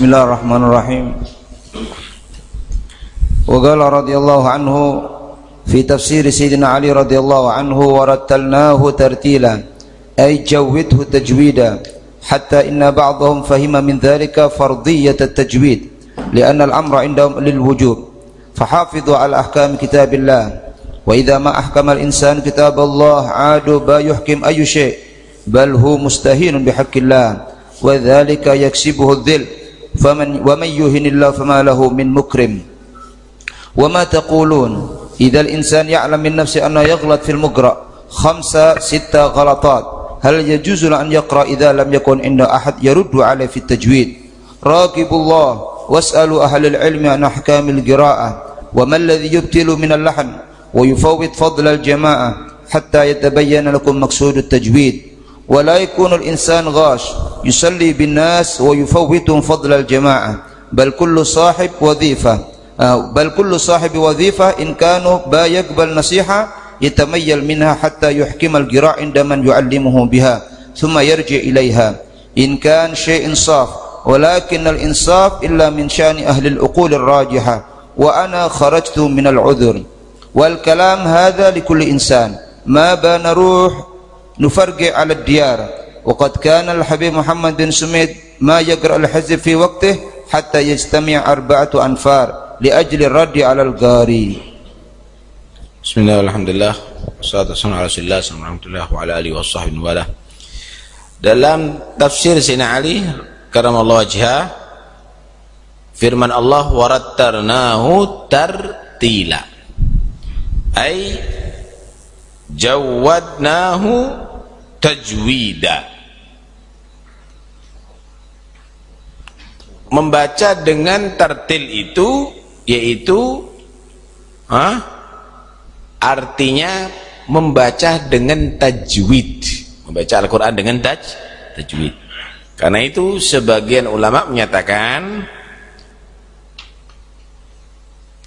بسم الله الرحمن الرحيم وقال رضي الله عنه في تفسير سيدنا علي رضي الله عنه ورتلناه ترتيلا أي جوده تجويدا حتى إن بعضهم فهم من ذلك فرضية التجويد لأن الأمر عندهم للوجوب فحافظوا على أحكام كتاب الله وإذا ما أحكم الإنسان كتاب الله عاد با يحكم أي شيء بل هو مستهين بحق الله وذلك يكسبه الذل فمن ومن يهن الله فما له من مكرم. وما تقولون؟ إذا الإنسان يعلم من نفسه أنه يغلط في المقرأ. خمسة ستة غلطات. هل يجوز أن يقرأ إذا لم يكن عنده أحد يرد عليه في التجويد؟ راقبوا الله. واسألوا أهل العلم عن أحكام القراءة. وما الذي يبتل من اللحن؟ ويفوت فضل الجماعة حتى يتبين لكم مقصود التجويد. ولا يكون الإنسان غاش. يصلي بالناس ويفوتهم فضل الجماعة. بل كل صاحب وظيفة. آه، بل كل صاحب وظيفة إن كانوا با يقبل نصيحة يتميل منها حتى يحكم القراء عند من يعلمه بها ثم يرجع إليها. إن كان شيء صاف. ولكن الإنصاف إلا من شأن أهل الأقول الراجحة. وأنا خرجت من العذر. والكلام هذا لكل إنسان. ما بان روح نفرق على الديار وقد كان الحبيب محمد بن سميد ما يقرأ الحزب في وقته حتى يجتمع أربعة أنفار لأجل الرد على القاري Bismillah, Alhamdulillah Wassalatu wassalamu ala rasulillah Assalamualaikum warahmatullahi wabarakatuh Dalam tafsir Sina Ali Karamallahu wajhah Firman Allah Warattarnahu tartila Ay Jawadnahu tajwida. Membaca dengan tartil itu Yaitu Hah? artinya membaca dengan tajwid. Membaca Al-Quran dengan taj tajwid. Karena itu sebagian ulama menyatakan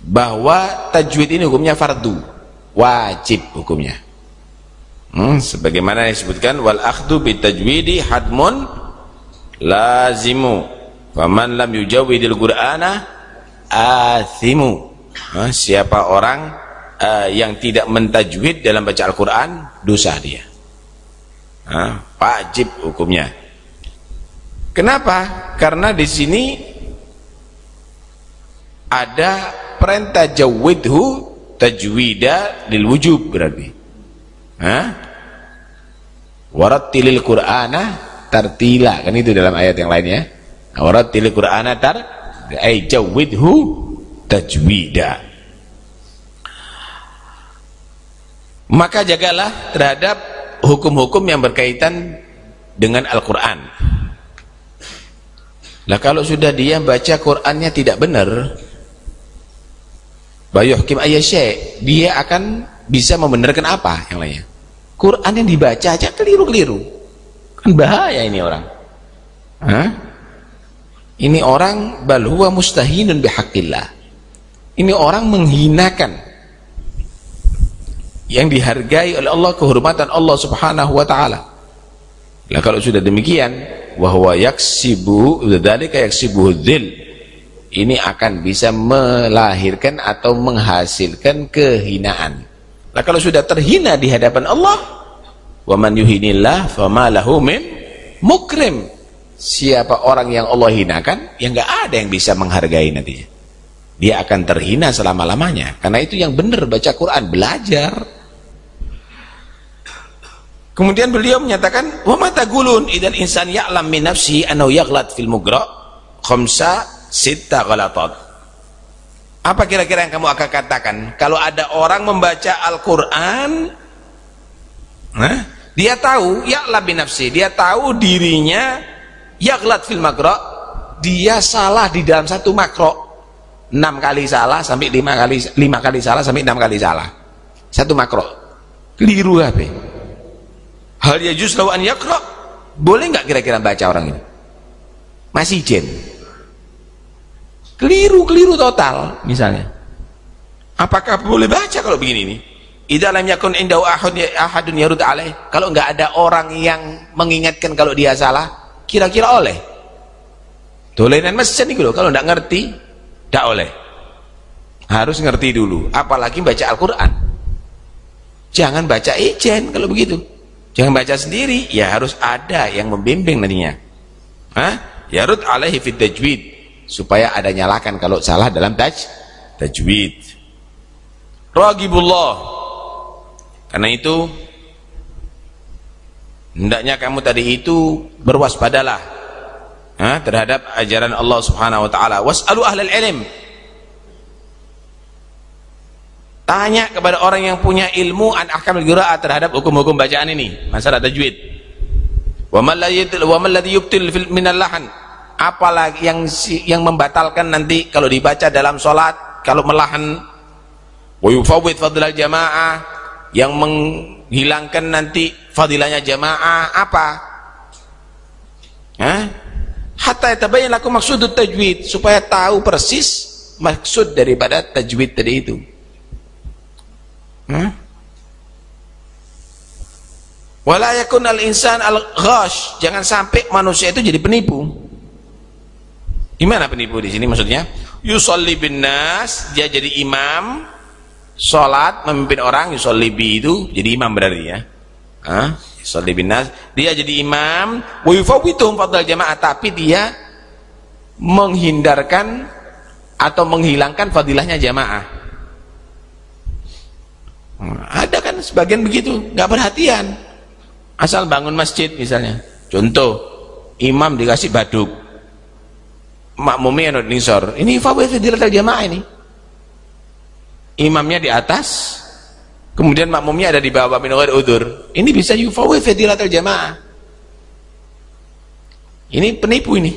bahwa tajwid ini hukumnya fardu. Wajib hukumnya hmm, sebagaimana disebutkan wal akhdu bitajwidi hadmun lazimu. Faman lam yujawidil qur'ana athimu. Nah, siapa orang uh, yang tidak mentajwid dalam baca Al-Quran dosa dia. Uh, wajib hukumnya. Kenapa? karena di sini ada perintah jawidhu tajwida lil wujub berarti. Uh, warattilil qur'ana tartila. Kan itu dalam ayat yang lainnya. Warattilil qur'ana tar ay jawidhu tajwida. Maka jagalah terhadap hukum-hukum yang berkaitan dengan Al-Quran. Lah kalau sudah dia baca Qurannya tidak benar bayuhkim ayyasyai dia akan bisa membenarkan apa yang lainnya Quran yang dibaca aja keliru-keliru kan bahaya ini orang Hah? ini orang balhuwa mustahinun bihaqillah ini orang menghinakan yang dihargai oleh Allah kehormatan Allah Subhanahu wa taala. Nah, kalau sudah demikian, bahwa yaksibu dzalika yaksibu dzil ini akan bisa melahirkan atau menghasilkan kehinaan. Nah, kalau sudah terhina di hadapan Allah, wa man yuhinillah fama lahu min mukrim. Siapa orang yang Allah hinakan, yang enggak ada yang bisa menghargai nantinya. Dia akan terhina selama-lamanya. Karena itu yang benar baca Quran, belajar Kemudian beliau menyatakan, "Wa mata gulun idan insan ya'lam min nafsi annahu yaghlat fil mugra khamsa sitta ghalatat." Apa kira-kira yang kamu akan katakan kalau ada orang membaca Al-Qur'an nah, dia tahu ya'lam min nafsi, dia tahu dirinya yaghlat fil mugra dia salah di dalam satu makro. 6 kali salah sampai 5 kali 5 kali salah sampai 6 kali salah. Satu makro. Keliru apa? hal yajuz lahu an yakra boleh nggak kira-kira baca orang ini masih jen keliru-keliru total. Misalnya? Apakah boleh baca kalau begini ini? Idza lam yakun indahu ahadun yarud alaih. Kalau nggak ada orang yang mengingatkan kalau dia salah kira-kira oleh. Dolenan mesin itu loh kalau tidak ngerti tidak oleh. Harus ngerti dulu apalagi baca Al-Quran. Jangan baca ijen kalau begitu. Jangan baca sendiri ya harus ada yang membimbing nantinya. Hah? yarud alaihi fit tajwid supaya ada nyalakan kalau salah dalam taj tajwid. Ragibullah. Karena itu hendaknya kamu tadi itu berwaspadalah ha, terhadap ajaran Allah Subhanahu wa taala. Wasalu ahlal ilm. Tanya kepada orang yang punya ilmu an ahkamul qiraat terhadap hukum-hukum bacaan ini. Masalah tajwid. Wa man ladzi yubtil minal apalagi yang yang membatalkan nanti kalau dibaca dalam sholat kalau melahan. Wa yufawwid fadlal jamaah yang menghilangkan nanti fadilahnya jamaah apa? Hah? hatta tabayyan lakum maksudut tajwid supaya tahu persis maksud daripada tajwid tadi itu. Wala yakun al insan al ghash jangan sampai manusia itu jadi penipu gimana penipu di sini maksudnya? Yusolli bin nas dia jadi imam sholat memimpin orang yusolli bi itu jadi imam berarti ya. Hah? yusolli bin nas dia jadi imam wa fadl jamaah tapi dia menghindarkan atau menghilangkan fadilahnya jamaah. Ada kan sebagian begitu nggak perhatian. Asal bangun masjid misalnya. Contoh imam dikasih baduk makmumnya nisor ini fawwid fadilatul jamaah ini. Imamnya di atas kemudian makmumnya ada di bawah min udzur ini bisa yufawwid fadilatul jamaah ini penipu ini.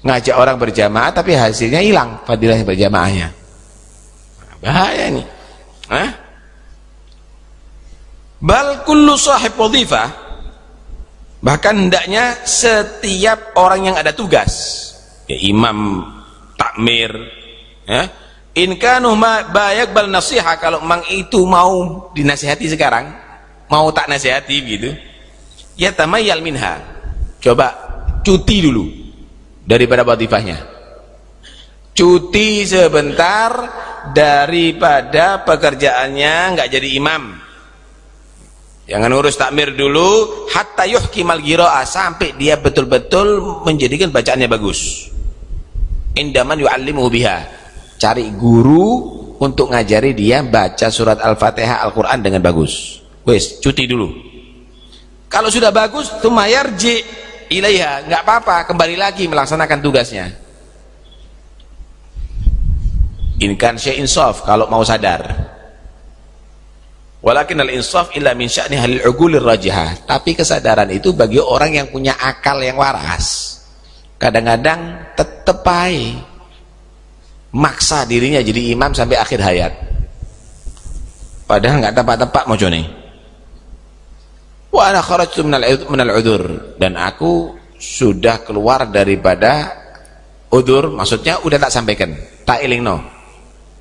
Ngajak orang berjamaah tapi hasilnya hilang fadilah berjamaahnya. Bahaya ini. Hah? bal kullu sahib wadhifah. Bahkan hendaknya setiap orang yang ada tugas ya imam takmir ya. In kanu bayak bal nasiha kalau memang itu mau dinasihati sekarang mau tak nasihati gitu ya tamayyal minha. Coba cuti dulu daripada wadifahnya cuti sebentar daripada pekerjaannya nggak jadi imam. Jangan urus takmir dulu hatta yuhkimal giro'ah sampai dia betul-betul menjadikan bacaannya bagus indaman yu'allimuhu biha. Cari guru untuk ngajari dia baca surat al-fatihah Al-Quran dengan bagus. Wes cuti dulu. Kalau sudah bagus tuh mayarji ilaiha. Nggak apa-apa kembali lagi melaksanakan tugasnya. Inkan syai insaf kalau mau sadar. Walakin al-insaf illa min sya'ni halil ugulir rajihah. Tapi kesadaran itu bagi orang yang punya akal yang waras kadang-kadang tetep aja maksa dirinya jadi imam sampai akhir hayat. Padahal nggak tepat-tepat mau nih wa ana kharajtu minal udur. Dan aku sudah keluar daripada udur. Maksudnya udah tak sampaikan. Tak iling no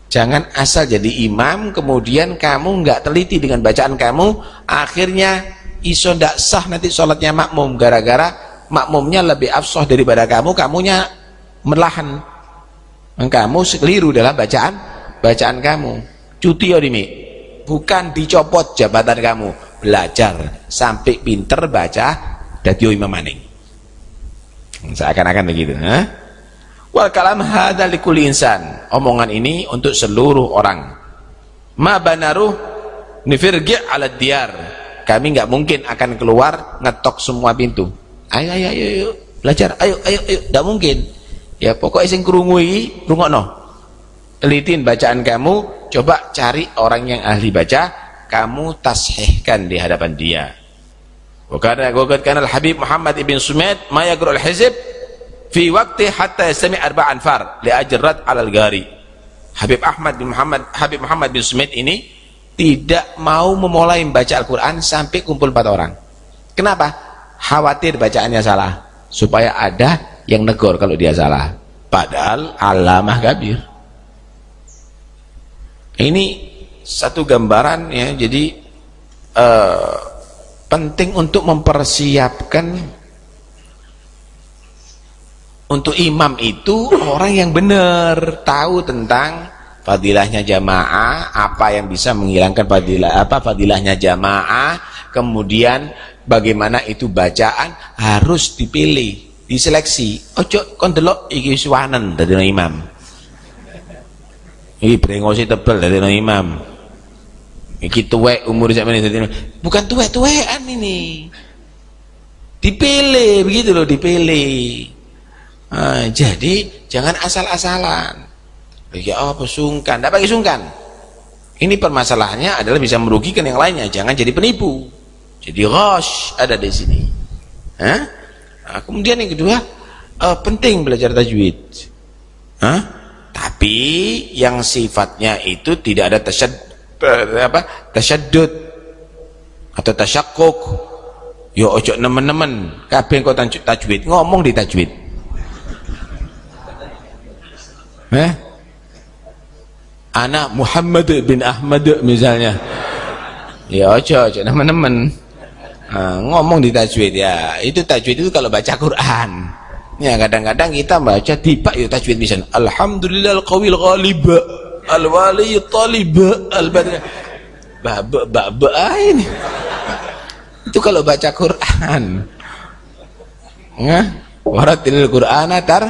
jangan asal jadi imam kemudian kamu nggak teliti dengan bacaan kamu akhirnya iso ndak sah nanti sholatnya makmum. Gara-gara makmumnya lebih afsoh daripada kamu kamunya melahan kamu keliru dalam bacaan bacaan kamu. Cuti ya dimi bukan dicopot jabatan kamu. Belajar. Sampai pinter baca datio imam maning. Seakan-akan begitu ha? wal kalam hadha insan. Omongan ini untuk seluruh orang. Ma banaruh nifirgi ala diyar. Kami nggak mungkin akan keluar ngetok semua pintu ayo ayo ayo, ayo. belajar. Ayo ayo ayo. Tidak mungkin. Ya pokoknya sing kerungui rungokno telitin bacaan kamu coba cari orang yang ahli baca kamu tashihkan di hadapan dia. Wakana gugat kanal Habib Muhammad ibn Sumaid ma yaqra'ul hizb fi waqti hatta yastami' arba'an far li ajrat 'alal gari Habib Ahmad bin Muhammad Habib Muhammad bin Sumaid ini tidak mau memulai membaca Al-Qur'an sampai kumpul empat orang. Kenapa khawatir bacaannya salah. Supaya ada yang negor kalau dia salah. Padahal alamah kabir ini satu gambaran ya jadi uh, penting untuk mempersiapkan untuk imam itu orang yang benar tahu tentang fadilahnya jamaah apa yang bisa menghilangkan fadilah apa fadilahnya jamaah kemudian bagaimana itu bacaan harus dipilih diseleksi ojo kon delok iki suwanen dadi imam iki brengosi tebel dadi imam iki tuwek umur sampeyan dadi bukan tuwek-tuwekan ini dipilih begitu loh dipilih Nah, jadi jangan asal-asalan. Ya apa sungkan? Tidak pakai sungkan. Ini permasalahannya adalah bisa merugikan yang lainnya. Jangan jadi penipu. Jadi rosh ada di sini. Hah? Nah, kemudian yang kedua, uh, penting belajar tajwid. Hah? Tapi yang sifatnya itu tidak ada tasyad, apa? tasyadud atau tasyakuk. Yo ojo nemen-nemen. Kabeh kau tajwid ngomong di tajwid. Eh? Anak Muhammad bin Ahmad misalnya. Ya ojo ojo teman-teman. Ngomong di tajwid ya. Itu tajwid itu kalau baca Quran. Ya kadang-kadang kita baca tiba ya tajwid misalnya. Alhamdulillah al-qawil ghalib. Al-wali talib al-badr. Baba baba ini. Itu kalau baca Quran. Ya, waratil Qur'an tar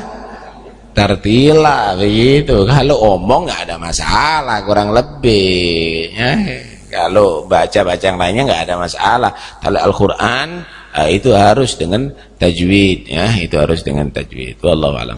tartila begitu kalau omong nggak ada masalah kurang lebih ya. Kalau baca-baca yang lainnya nggak ada masalah. Kalau Al-Quran eh, itu harus dengan tajwid ya. Itu harus dengan tajwid. Wallahu alam